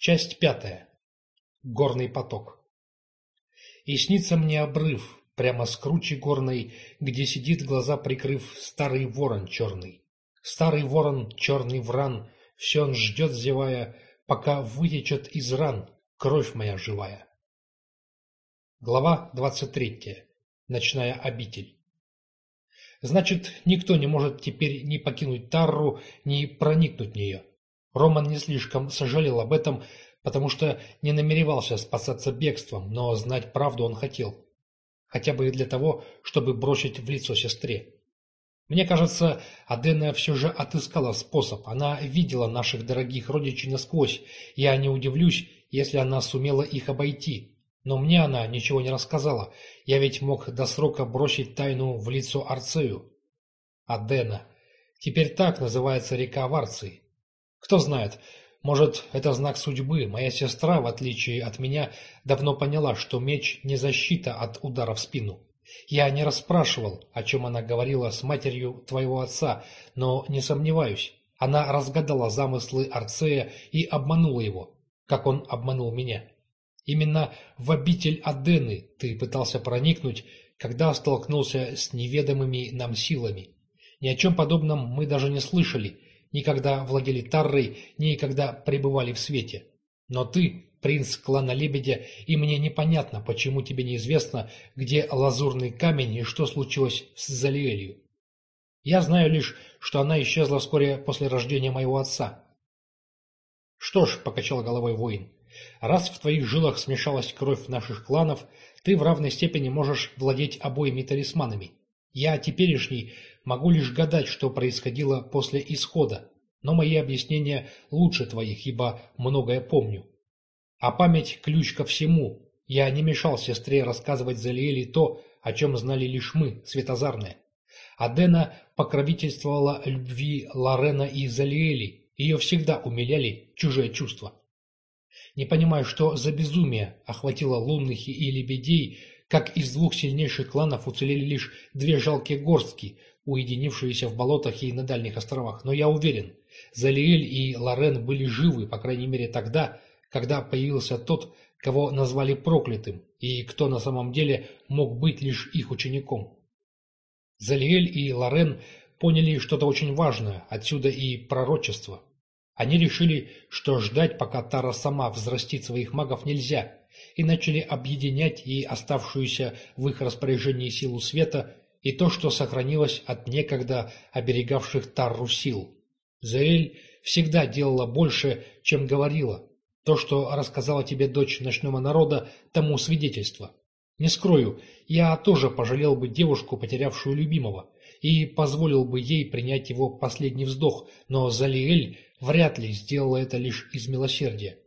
Часть пятая. Горный поток. И снится мне обрыв, прямо с кручи горной, где сидит, глаза прикрыв, старый ворон черный. Старый ворон, черный вран, все он ждет, зевая, пока вытечет из ран кровь моя живая. Глава двадцать третья. Ночная обитель. Значит, никто не может теперь ни покинуть Тарру, ни проникнуть в нее. Роман не слишком сожалел об этом, потому что не намеревался спасаться бегством, но знать правду он хотел. Хотя бы и для того, чтобы бросить в лицо сестре. Мне кажется, Адена все же отыскала способ. Она видела наших дорогих родичей насквозь. Я не удивлюсь, если она сумела их обойти. Но мне она ничего не рассказала. Я ведь мог до срока бросить тайну в лицо Арцею. Адена. Теперь так называется река в. Кто знает, может, это знак судьбы. Моя сестра, в отличие от меня, давно поняла, что меч не защита от удара в спину. Я не расспрашивал, о чем она говорила с матерью твоего отца, но не сомневаюсь, она разгадала замыслы Арцея и обманула его, как он обманул меня. Именно в обитель Адены ты пытался проникнуть, когда столкнулся с неведомыми нам силами. Ни о чем подобном мы даже не слышали, никогда владели Таррой, никогда пребывали в свете. Но ты, принц клана Лебедя, и мне непонятно, почему тебе неизвестно, где лазурный камень и что случилось с Залиэлью. Я знаю лишь, что она исчезла вскоре после рождения моего отца. Что ж, — покачал головой воин, — раз в твоих жилах смешалась кровь наших кланов, ты в равной степени можешь владеть обоими талисманами. Я, теперешний, Могу лишь гадать, что происходило после исхода, но мои объяснения лучше твоих, ибо многое помню. А память – ключ ко всему. Я не мешал сестре рассказывать Залиэле то, о чем знали лишь мы, светозарные. Адена покровительствовала любви Лорена и Залиэли, ее всегда умиляли чужие чувства. Не понимаю, что за безумие охватило лунных и лебедей, как из двух сильнейших кланов уцелели лишь две жалкие горстки, уединившиеся в болотах и на дальних островах, но я уверен, Залиэль и Лорен были живы, по крайней мере тогда, когда появился тот, кого назвали проклятым, и кто на самом деле мог быть лишь их учеником. Залиэль и Лорен поняли что-то очень важное, отсюда и пророчество. Они решили, что ждать, пока Тара сама взрастит своих магов, нельзя, и начали объединять и оставшуюся в их распоряжении силу света и то, что сохранилось от некогда оберегавших Тарру сил. Заэль всегда делала больше, чем говорила. То, что рассказала тебе дочь ночного народа, тому свидетельство. Не скрою, я тоже пожалел бы девушку, потерявшую любимого, и позволил бы ей принять его последний вздох, но Залиэль вряд ли сделала это лишь из милосердия.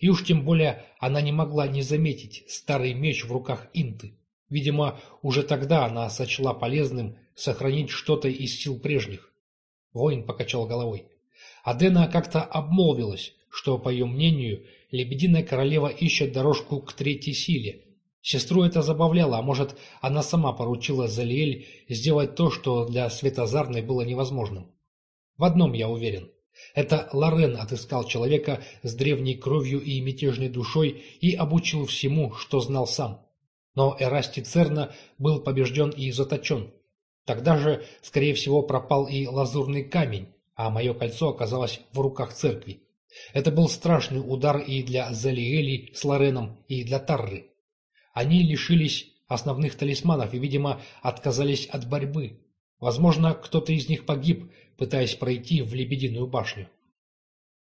И уж тем более она не могла не заметить старый меч в руках Инты. Видимо, уже тогда она сочла полезным сохранить что-то из сил прежних. Воин покачал головой. Адена как-то обмолвилась, что, по ее мнению, лебединая королева ищет дорожку к третьей силе. Сестру это забавляло, а может, она сама поручила Залиэль сделать то, что для Светозарной было невозможным. В одном я уверен. Это Лорен отыскал человека с древней кровью и мятежной душой и обучил всему, что знал сам. Но Эрасти Церна был побежден и заточен. Тогда же, скорее всего, пропал и лазурный камень, а мое кольцо оказалось в руках церкви. Это был страшный удар и для Залиэли с Лореном, и для Тарры. Они лишились основных талисманов и, видимо, отказались от борьбы. Возможно, кто-то из них погиб, пытаясь пройти в Лебединую башню.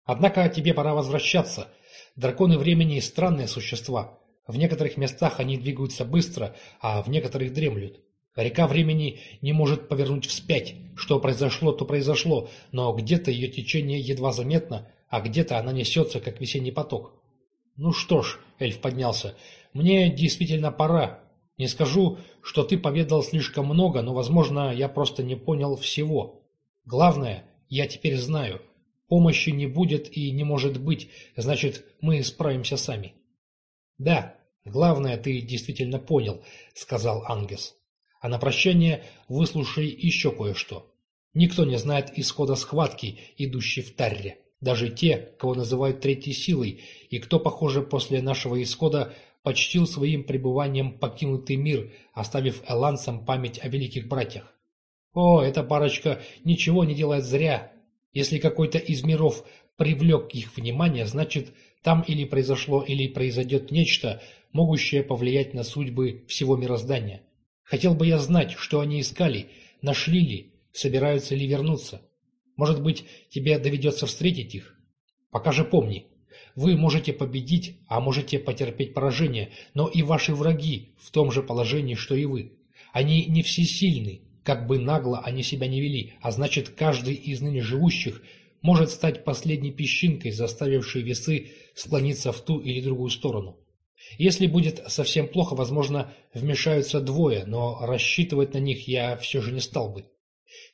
Однако тебе пора возвращаться. Драконы времени – странные существа. В некоторых местах они двигаются быстро, а в некоторых дремлют. Река времени не может повернуть вспять. Что произошло, то произошло, но где-то ее течение едва заметно, а где-то она несется, как весенний поток. Ну что ж, эльф поднялся, мне действительно пора. Не скажу, что ты поведал слишком много, но, возможно, я просто не понял всего. Главное, я теперь знаю. Помощи не будет и не может быть, значит, мы справимся сами. Да, «Главное, ты действительно понял», — сказал Ангес. «А на прощание выслушай еще кое-что. Никто не знает исхода схватки, идущей в Тарре. Даже те, кого называют третьей силой, и кто, похоже, после нашего исхода почтил своим пребыванием покинутый мир, оставив эланцам память о великих братьях. О, эта парочка ничего не делает зря. Если какой-то из миров привлек их внимание, значит, там или произошло, или произойдет нечто, могущее повлиять на судьбы всего мироздания. Хотел бы я знать, что они искали, нашли ли, собираются ли вернуться. Может быть, тебе доведется встретить их? Пока же помни, вы можете победить, а можете потерпеть поражение, но и ваши враги в том же положении, что и вы. Они не всесильны, как бы нагло они себя не вели, а значит, каждый из ныне живущих может стать последней песчинкой, заставившей весы склониться в ту или другую сторону. Если будет совсем плохо, возможно, вмешаются двое, но рассчитывать на них я все же не стал бы.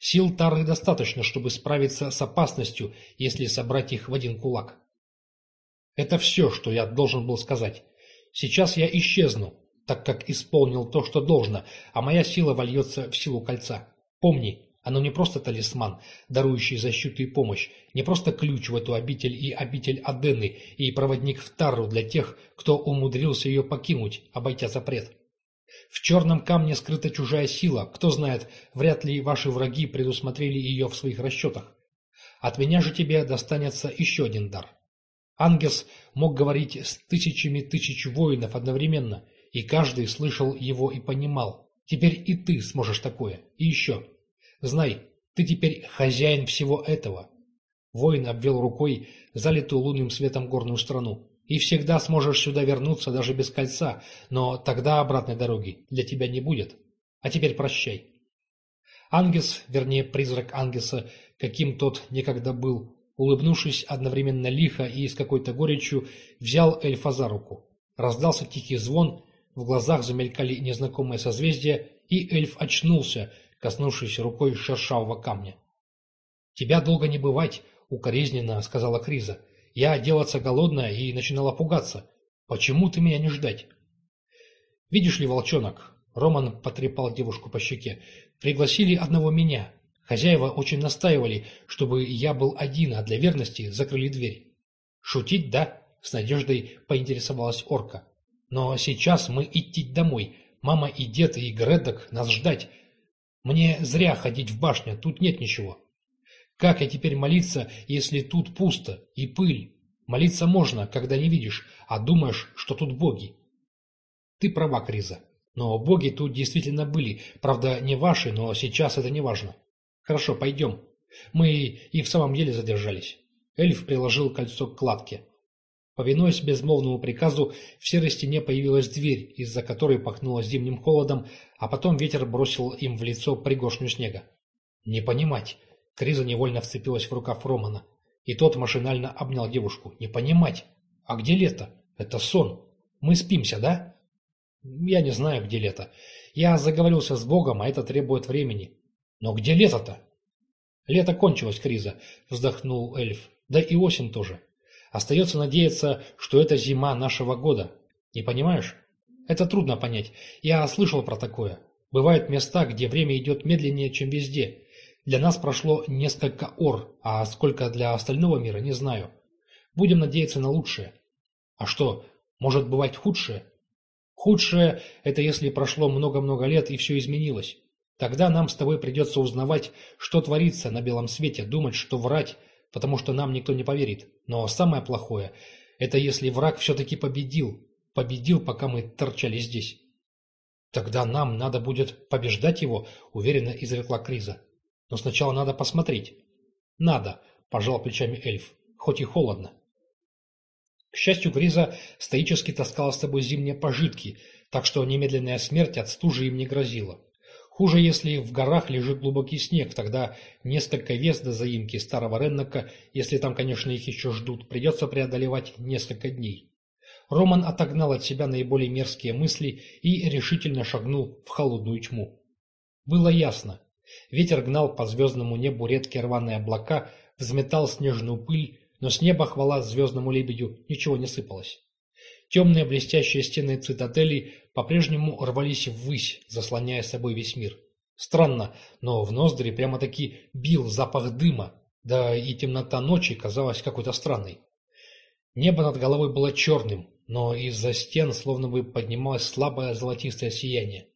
Сил Тары достаточно, чтобы справиться с опасностью, если собрать их в один кулак. Это все, что я должен был сказать. Сейчас я исчезну, так как исполнил то, что должно, а моя сила вольется в силу кольца. Помни, оно не просто талисман, дарующий защиту и помощь, не просто ключ в эту обитель и обитель Адены, и проводник в Тарру для тех, кто умудрился ее покинуть, обойдя запрет. В черном камне скрыта чужая сила, кто знает, вряд ли ваши враги предусмотрели ее в своих расчетах. От меня же тебе достанется еще один дар. Ангес мог говорить с тысячами тысяч воинов одновременно, и каждый слышал его и понимал. Теперь и ты сможешь такое. И еще. Знай, ты теперь хозяин всего этого. Воин обвел рукой залитую лунным светом горную страну. И всегда сможешь сюда вернуться даже без кольца, но тогда обратной дороги для тебя не будет. А теперь прощай. Ангес, вернее призрак Ангеса, каким тот некогда был, улыбнувшись одновременно лихо и с какой-то горечью, взял эльфа за руку. Раздался тихий звон, в глазах замелькали незнакомые созвездия, и эльф очнулся, коснувшись рукой шершавого камня. «Тебя долго не бывать», — укоризненно сказала Криза. «Я делаться голодная и начинала пугаться. Почему ты меня не ждать?» «Видишь ли, волчонок?» — Роман потрепал девушку по щеке. «Пригласили одного меня. Хозяева очень настаивали, чтобы я был один, а для верности закрыли дверь. Шутить, да? С надеждой поинтересовалась орка. Но сейчас мы идти домой. Мама и дед и Гредок нас ждать. Мне зря ходить в башню, тут нет ничего. Как я теперь молиться, если тут пусто и пыль? Молиться можно, когда не видишь, а думаешь, что тут боги. Ты права, Криза. Но боги тут действительно были. Правда, не ваши, но сейчас это не важно. «Хорошо, пойдем. Мы и в самом деле задержались». Эльф приложил кольцо к кладке. Повинуясь безмолвному приказу, в серой стене появилась дверь, из-за которой пахнуло зимним холодом, а потом ветер бросил им в лицо пригоршню снега. «Не понимать!» Криза невольно вцепилась в рукав Романа. И тот машинально обнял девушку. «Не понимать! А где лето? Это сон! Мы спимся, да?» «Я не знаю, где лето. Я заговорился с Богом, а это требует времени. Но где лето-то? Лето кончилось, Криза, вздохнул эльф. Да и осень тоже. Остается надеяться, что это зима нашего года. Не понимаешь? Это трудно понять. Я слышал про такое. Бывают места, где время идет медленнее, чем везде. Для нас прошло несколько ор, а сколько для остального мира, не знаю. Будем надеяться на лучшее. А что, может бывать худшее? Худшее – это если прошло много-много лет и все изменилось. Тогда нам с тобой придется узнавать, что творится на белом свете, думать, что врать, потому что нам никто не поверит. Но самое плохое – это если враг все-таки победил, победил, пока мы торчали здесь. Тогда нам надо будет побеждать его, уверенно изрекла Криза. Но сначала надо посмотреть. Надо, пожал плечами эльф, хоть и холодно. К счастью, Криза стоически таскала с собой зимние пожитки, так что немедленная смерть от стужи им не грозила. Хуже, если в горах лежит глубокий снег, тогда несколько вес до заимки старого Реннока, если там, конечно, их еще ждут, придется преодолевать несколько дней. Роман отогнал от себя наиболее мерзкие мысли и решительно шагнул в холодную тьму. Было ясно. Ветер гнал по звездному небу редкие рваные облака, взметал снежную пыль, но с неба, хвала звездному лебедю, ничего не сыпалось. Темные блестящие стены цитадели по-прежнему рвались ввысь, заслоняя собой весь мир. Странно, но в ноздри прямо-таки бил запах дыма. Да и темнота ночи казалась какой-то странной. Небо над головой было черным, но из-за стен словно бы поднималось слабое золотистое сияние.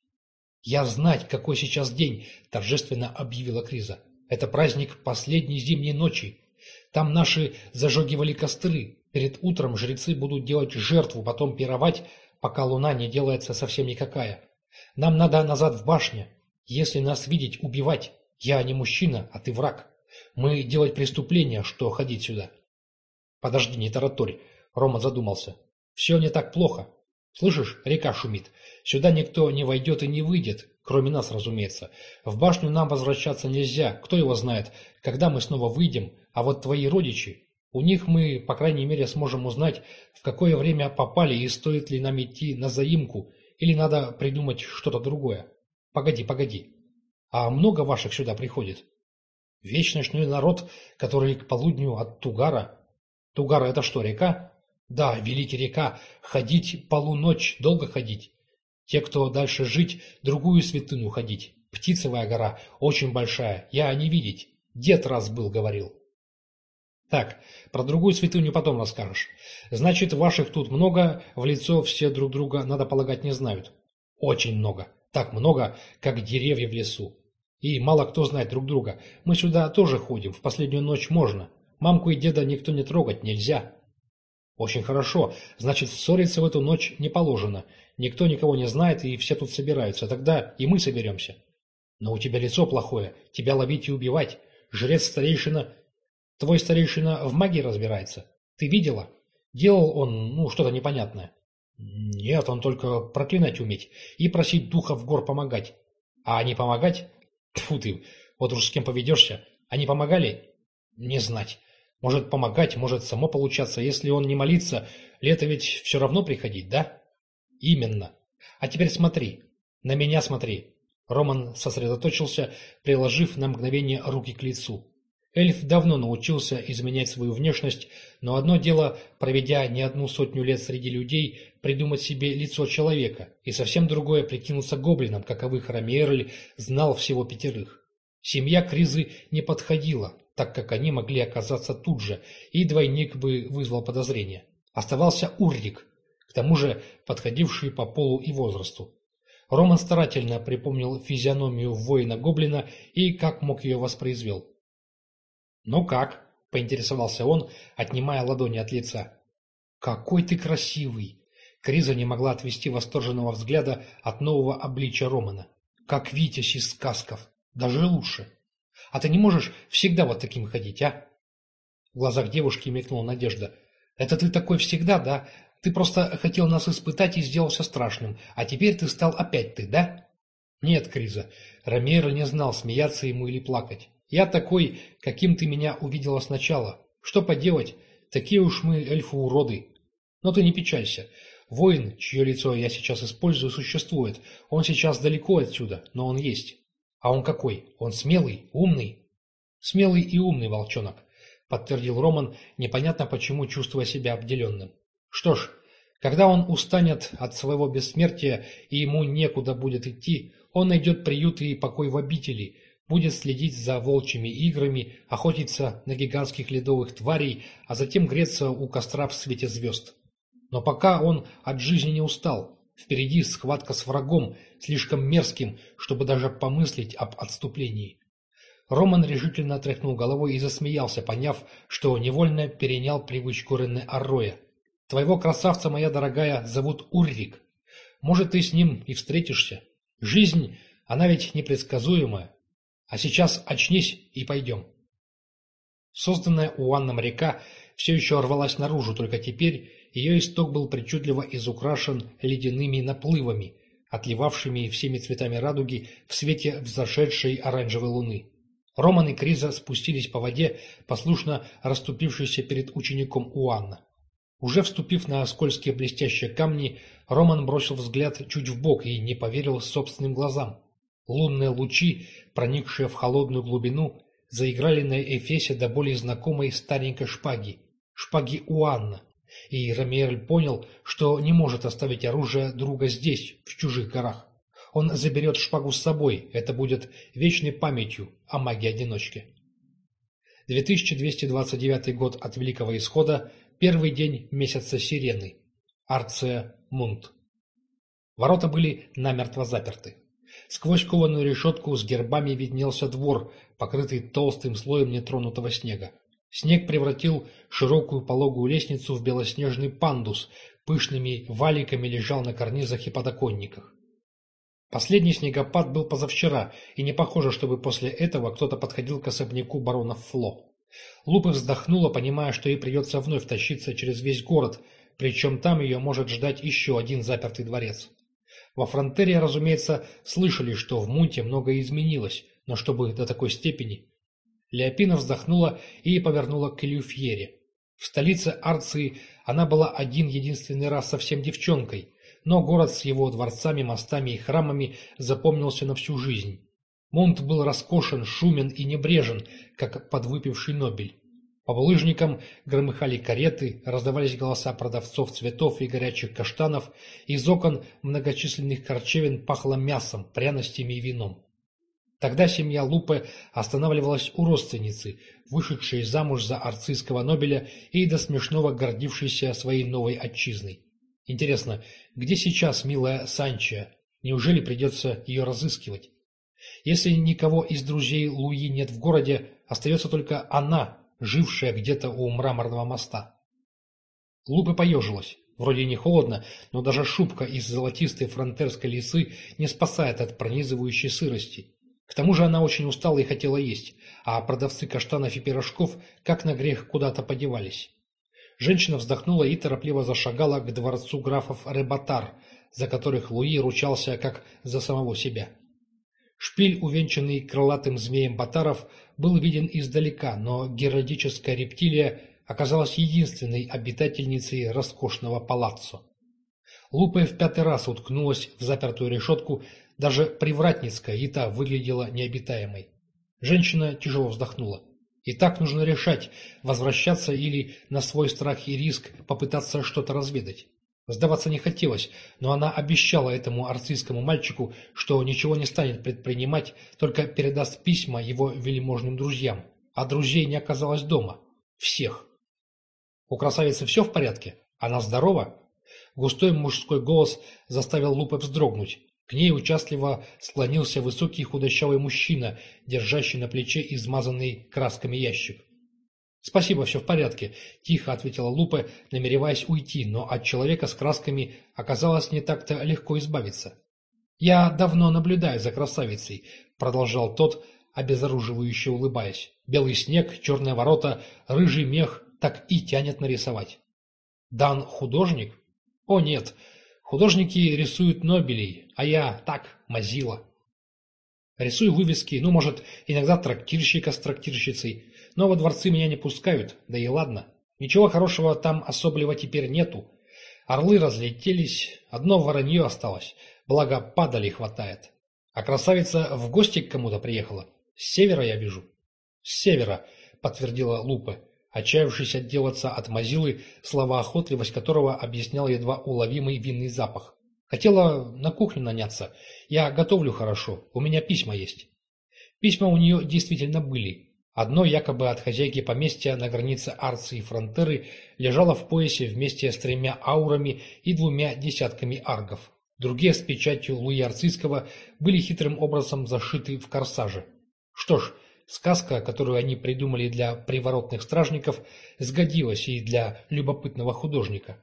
«Я знать, какой сейчас день!» – торжественно объявила Криза. «Это праздник последней зимней ночи. Там наши зажегивали костры. Перед утром жрецы будут делать жертву, потом пировать, пока луна не делается совсем никакая. Нам надо назад в башню. Если нас видеть, убивать. Я не мужчина, а ты враг. Мы делать преступление, что ходить сюда». «Подожди, не тараторь», – Рома задумался. «Все не так плохо. Слышишь, река шумит. Сюда никто не войдет и не выйдет, кроме нас, разумеется. В башню нам возвращаться нельзя, кто его знает, когда мы снова выйдем, а вот твои родичи, у них мы, по крайней мере, сможем узнать, в какое время попали и стоит ли нам идти на заимку, или надо придумать что-то другое. Погоди, погоди. А много ваших сюда приходит? Весь ночной народ, который к полудню от Тугара. Тугара это что, река? Да, великий река, ходить полуночь, долго ходить. Те, кто дальше жить, другую святыню ходить. Птицевая гора, очень большая, я не видеть. Дед раз был, говорил. Так, про другую святыню потом расскажешь. Значит, ваших тут много, в лицо все друг друга, надо полагать, не знают. Очень много. Так много, как деревья в лесу. И мало кто знает друг друга. Мы сюда тоже ходим, в последнюю ночь можно. Мамку и деда никто не трогать нельзя. Очень хорошо. Значит, ссориться в эту ночь не положено. Никто никого не знает, и все тут собираются. Тогда и мы соберемся. Но у тебя лицо плохое. Тебя ловить и убивать. Жрец-старейшина... Твой старейшина в магии разбирается. Ты видела? Делал он, ну, что-то непонятное. Нет, он только проклинать уметь и просить духов гор помогать. А не помогать? Тьфу ты, вот уж с кем поведешься. Они помогали? Не знать. Может помогать, может само получаться. Если он не молится, лето ведь все равно приходить, да? Именно. А теперь смотри. На меня смотри. Роман сосредоточился, приложив на мгновение руки к лицу. Эльф давно научился изменять свою внешность, но одно дело, проведя не одну сотню лет среди людей, придумать себе лицо человека, и совсем другое прикинуться гоблином, каковых Рамиерль знал всего пятерых. Семья Кризы не подходила, так как они могли оказаться тут же, и двойник бы вызвал подозрение. Оставался Уррик, к тому же подходивший по полу и возрасту. Роман старательно припомнил физиономию воина-гоблина и как мог ее воспроизвел. «Ну как?» — поинтересовался он, отнимая ладони от лица. «Какой ты красивый!» Криза не могла отвести восторженного взгляда от нового обличия Романа. «Как Витязь из сказков! Даже лучше!» А ты не можешь всегда вот таким ходить, а?» В глазах девушки мелькнула надежда. «Это ты такой всегда, да? Ты просто хотел нас испытать и сделался страшным, а теперь ты стал опять ты, да?» «Нет, Криза, Ромеро не знал, смеяться ему или плакать. Я такой, каким ты меня увидела сначала. Что поделать, такие уж мы эльфы-уроды. Но ты не печалься. Воин, чье лицо я сейчас использую, существует. Он сейчас далеко отсюда, но он есть. А он какой? Он смелый, умный? Смелый и умный волчонок, подтвердил Роман, непонятно почему чувствуя себя обделенным. Что ж, когда он устанет от своего бессмертия и ему некуда будет идти, он найдет приют и покой в обители, будет следить за волчьими играми, охотиться на гигантских ледовых тварей, а затем греться у костра в свете звезд. Но пока он от жизни не устал, Впереди схватка с врагом, слишком мерзким, чтобы даже помыслить об отступлении. Роман решительно отряхнул головой и засмеялся, поняв, что невольно перенял привычку Рене Арроя. «Твоего красавца, моя дорогая, зовут Уррик. Может, ты с ним и встретишься. Жизнь, она ведь непредсказуемая. А сейчас очнись и пойдем». Созданная Уанном река все еще рвалась наружу, только теперь ее исток был причудливо изукрашен ледяными наплывами, отливавшими всеми цветами радуги в свете взошедшей оранжевой луны. Роман и Криза спустились по воде, послушно расступившейся перед учеником Уанна. Уже вступив на скользкие блестящие камни, Роман бросил взгляд чуть вбок и не поверил собственным глазам. Лунные лучи, проникшие в холодную глубину, заиграли на эфесе до более знакомой старенькой шпаги, шпаги Уанна, и Рамиэль понял, что не может оставить оружие друга здесь, в чужих горах. Он заберет шпагу с собой, это будет вечной памятью о магии-одиночке. 2229 год от Великого Исхода, первый день месяца Сирены. Арция Мунт. Ворота были намертво заперты. Сквозь кованую решетку с гербами виднелся двор, покрытый толстым слоем нетронутого снега. Снег превратил широкую пологую лестницу в белоснежный пандус, пышными валиками лежал на карнизах и подоконниках. Последний снегопад был позавчера, и не похоже, чтобы после этого кто-то подходил к особняку барона Фло. Лупа вздохнула, понимая, что ей придется вновь тащиться через весь город, причем там ее может ждать еще один запертый дворец. Во Фронтере, разумеется, слышали, что в Мунте многое изменилось, но чтобы до такой степени. Леопина вздохнула и повернула к Илюфьере. В столице Арции она была один-единственный раз совсем девчонкой, но город с его дворцами, мостами и храмами запомнился на всю жизнь. Монт был роскошен, шумен и небрежен, как подвыпивший Нобель. По булыжникам громыхали кареты, раздавались голоса продавцов цветов и горячих каштанов, из окон многочисленных корчевин пахло мясом, пряностями и вином. Тогда семья Лупе останавливалась у родственницы, вышедшей замуж за арцистского Нобеля и до смешного гордившейся своей новой отчизной. Интересно, где сейчас милая Санчия? Неужели придется ее разыскивать? Если никого из друзей Луи нет в городе, остается только она, жившая где-то у мраморного моста. Лупа поежилась. Вроде не холодно, но даже шубка из золотистой фронтерской лисы не спасает от пронизывающей сырости. К тому же она очень устала и хотела есть, а продавцы каштанов и пирожков как на грех куда-то подевались. Женщина вздохнула и торопливо зашагала к дворцу графов Ребатар, за которых Луи ручался как за самого себя. Шпиль, увенчанный крылатым змеем Батаров, был виден издалека, но геральдическая рептилия оказалась единственной обитательницей роскошного палаццо. Лупа в пятый раз уткнулась в запертую решетку, даже привратницкая и та выглядела необитаемой. Женщина тяжело вздохнула. И так нужно решать, возвращаться или на свой страх и риск попытаться что-то разведать. Сдаваться не хотелось, но она обещала этому арцистскому мальчику, что ничего не станет предпринимать, только передаст письма его вельможным друзьям. А друзей не оказалось дома. Всех. У красавицы все в порядке? Она здорова? Густой мужской голос заставил Лупе вздрогнуть. К ней участливо склонился высокий худощавый мужчина, держащий на плече измазанный красками ящик. «Спасибо, все в порядке», — тихо ответила Лупа, намереваясь уйти, но от человека с красками оказалось не так-то легко избавиться. «Я давно наблюдаю за красавицей», — продолжал тот, обезоруживающе улыбаясь. «Белый снег, черные ворота, рыжий мех так и тянет нарисовать». «Дан художник?» «О, нет, Художники рисуют Нобелей, а я так, мазила. Рисую вывески, ну, может, иногда трактирщика с трактирщицей, но во дворцы меня не пускают, да и ладно. Ничего хорошего там особливо теперь нету. Орлы разлетелись, одно воронье осталось, благо падали хватает. А красавица в гости к кому-то приехала. С севера я вижу. С севера, подтвердила Лупа отчаявшись отделаться от мазилы, словоохотливость которого объяснял едва уловимый винный запах. Хотела на кухню наняться. Я готовлю хорошо, у меня письма есть. Письма у нее действительно были. Одно якобы от хозяйки поместья на границе Арции и Фронтеры лежало в поясе вместе с тремя аурами и двумя десятками аргов. Другие с печатью Луи Арцийского были хитрым образом зашиты в корсаже. Что ж, Сказка, которую они придумали для приворотных стражников, сгодилась и для любопытного художника.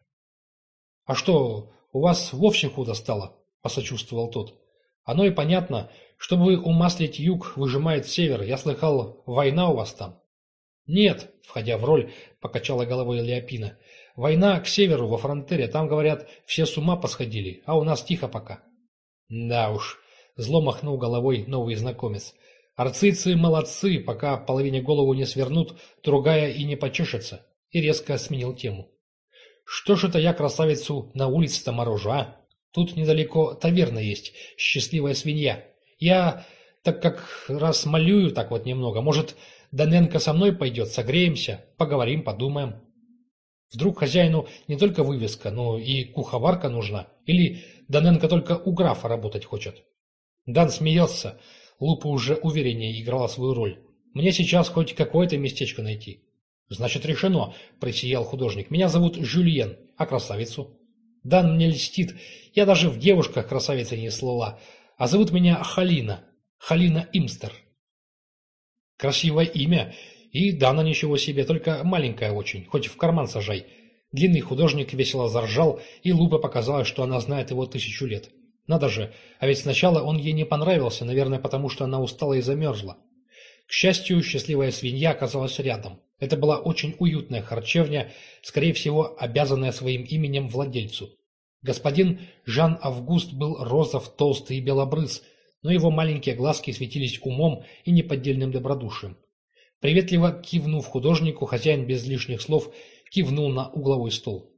— А что, у вас вовсе худо стало? — посочувствовал тот. — Оно и понятно. Чтобы умаслить юг, выжимает север. Я слыхал, война у вас там. — Нет, — входя в роль, покачала головой Леопина. — Война к северу, во фронтере. Там, говорят, все с ума посходили, а у нас тихо пока. — Да уж, — зло махнул головой новый знакомец. — Арцийцы молодцы, пока половине голову не свернут, другая и не почешется. И резко сменил тему. Что ж это я красавицу на улице-то морожу, а? Тут недалеко таверна есть, счастливая свинья. Я, так как раз молюю так вот немного, может, Даненко со мной пойдет, согреемся, поговорим, подумаем. Вдруг хозяину не только вывеска, но и куховарка нужна, или Даненко только у графа работать хочет. Дан смеется, Лупа уже увереннее играла свою роль. Мне сейчас хоть какое-то местечко найти. Значит, решено, просиял художник. Меня зовут Жюльен, а красавицу? Дан мне льстит. Я даже в девушках красавицы не слыла. А зовут меня Халина. Халина Имстер. Красивое имя. И Дана ничего себе, только маленькая очень, хоть в карман сажай. Длинный художник весело заржал, и Лупа показалось, что она знает его тысячу лет. Надо же, а ведь сначала он ей не понравился, наверное, потому что она устала и замерзла. К счастью, счастливая свинья оказалась рядом. Это была очень уютная харчевня, скорее всего, обязанная своим именем владельцу. Господин Жан-Август был розов, толстый и белобрыз, но его маленькие глазки светились умом и неподдельным добродушием. Приветливо кивнув художнику, хозяин без лишних слов кивнул на угловой стол.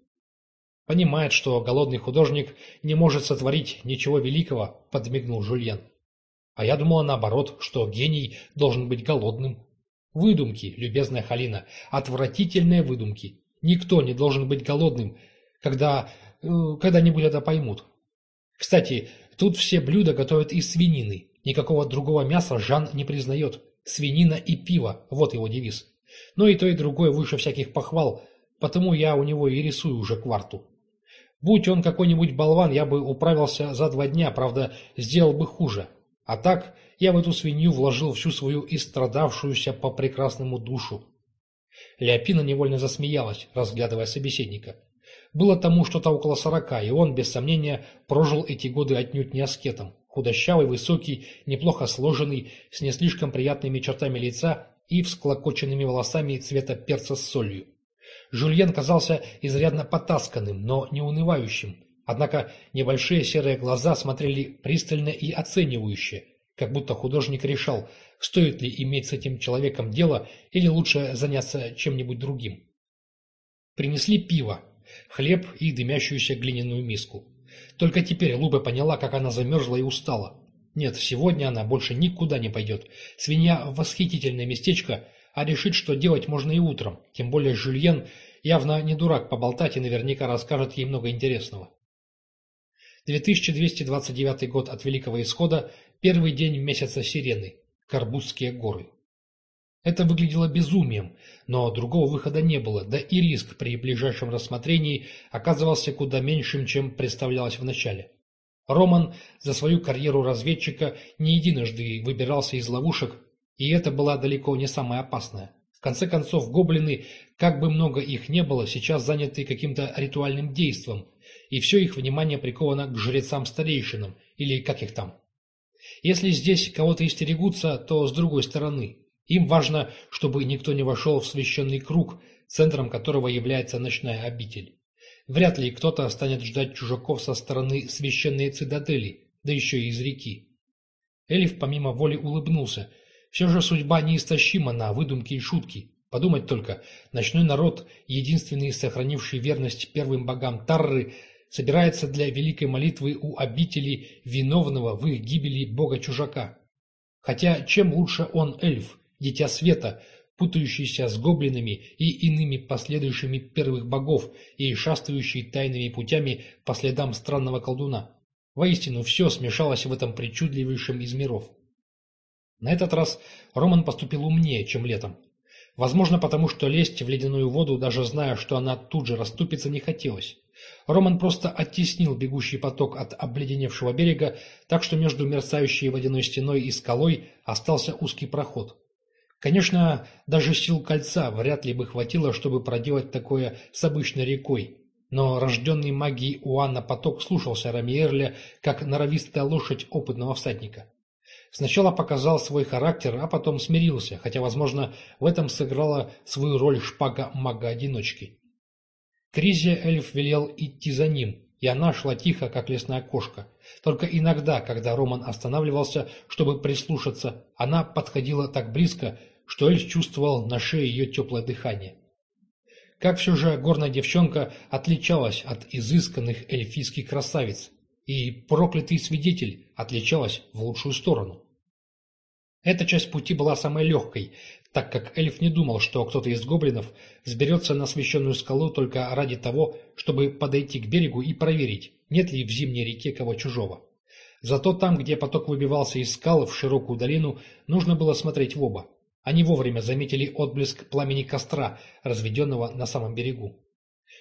«Понимает, что голодный художник не может сотворить ничего великого», — подмигнул Жульен. «А я думала наоборот, что гений должен быть голодным». «Выдумки, любезная Халина, отвратительные выдумки. Никто не должен быть голодным, когда... Э, когда-нибудь это поймут. Кстати, тут все блюда готовят из свинины. Никакого другого мяса Жан не признает. Свинина и пиво – вот его девиз. Но и то, и другое выше всяких похвал, потому я у него и рисую уже кварту. Будь он какой-нибудь болван, я бы управился за два дня, правда, сделал бы хуже. А так я в эту свинью вложил всю свою истрадавшуюся по прекрасному душу. Леопина невольно засмеялась, разглядывая собеседника. Было тому что-то около сорока, и он, без сомнения, прожил эти годы отнюдь не аскетом. Худощавый, высокий, неплохо сложенный, с не слишком приятными чертами лица и всклокоченными волосами цвета перца с солью. Жульен казался изрядно потасканным, но не унывающим. Однако небольшие серые глаза смотрели пристально и оценивающе, как будто художник решал, стоит ли иметь с этим человеком дело или лучше заняться чем-нибудь другим. Принесли пиво, хлеб и дымящуюся глиняную миску. Только теперь Луба поняла, как она замерзла и устала. Нет, сегодня она больше никуда не пойдет. Свинья – восхитительное местечко, а решит, что делать можно и утром. Тем более Жюльен явно не дурак поболтать и наверняка расскажет ей много интересного. 2229 год от Великого Исхода, первый день месяца Сирены, Карбузские горы. Это выглядело безумием, но другого выхода не было, да и риск при ближайшем рассмотрении оказывался куда меньшим, чем представлялось вначале. Роман за свою карьеру разведчика не единожды выбирался из ловушек, и это была далеко не самая опасная. В конце концов, гоблины, как бы много их не было, сейчас заняты каким-то ритуальным действом, и все их внимание приковано к жрецам-старейшинам, или как их там. Если здесь кого-то истерегутся, то с другой стороны. Им важно, чтобы никто не вошел в священный круг, центром которого является ночная обитель. Вряд ли кто-то станет ждать чужаков со стороны священной цитадели, да еще и из реки. Эльф помимо воли улыбнулся. Все же судьба неистощима на выдумки и шутки. Подумать только, ночной народ, единственный сохранивший верность первым богам Тарры, собирается для великой молитвы у обители виновного в их гибели бога-чужака. Хотя чем лучше он эльф, дитя света, путающийся с гоблинами и иными последующими первых богов и шастающий тайными путями по следам странного колдуна. Воистину, все смешалось в этом причудливейшем из миров. На этот раз Роман поступил умнее, чем летом. Возможно, потому что лезть в ледяную воду, даже зная, что она тут же расступится, не хотелось. Роман просто оттеснил бегущий поток от обледеневшего берега, так что между мерцающей водяной стеной и скалой остался узкий проход. Конечно, даже сил кольца вряд ли бы хватило, чтобы проделать такое с обычной рекой, но рожденный магией Уанна поток слушался Рамиерля, как норовистая лошадь опытного всадника. Сначала показал свой характер, а потом смирился, хотя, возможно, в этом сыграла свою роль шпага мага-одиночки. Кризе эльф велел идти за ним, и она шла тихо, как лесная кошка. Только иногда, когда Роман останавливался, чтобы прислушаться, она подходила так близко, что Эльс чувствовал на шее ее теплое дыхание. Как все же горная девчонка отличалась от изысканных эльфийских красавиц, и проклятый свидетель отличалась в лучшую сторону. Эта часть пути была самой легкой, так как эльф не думал, что кто-то из гоблинов сберется на священную скалу только ради того, чтобы подойти к берегу и проверить, нет ли в зимней реке кого чужого. Зато там, где поток выбивался из скал в широкую долину, нужно было смотреть в оба. Они вовремя заметили отблеск пламени костра, разведенного на самом берегу.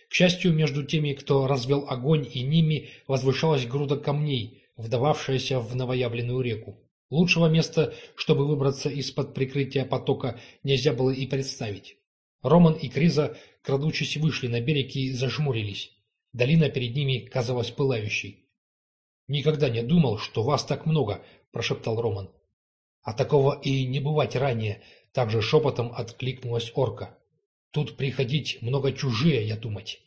К счастью, между теми, кто развел огонь, и ними возвышалась груда камней, вдававшаяся в новоявленную реку. Лучшего места, чтобы выбраться из-под прикрытия потока, нельзя было и представить. Роман и Криза, крадучись, вышли на берег и зажмурились. Долина перед ними казалась пылающей. «Никогда не думал, что вас так много», — прошептал Роман. «А такого и не бывать ранее», — также шепотом откликнулась орка. «Тут приходить много чужие, я думать».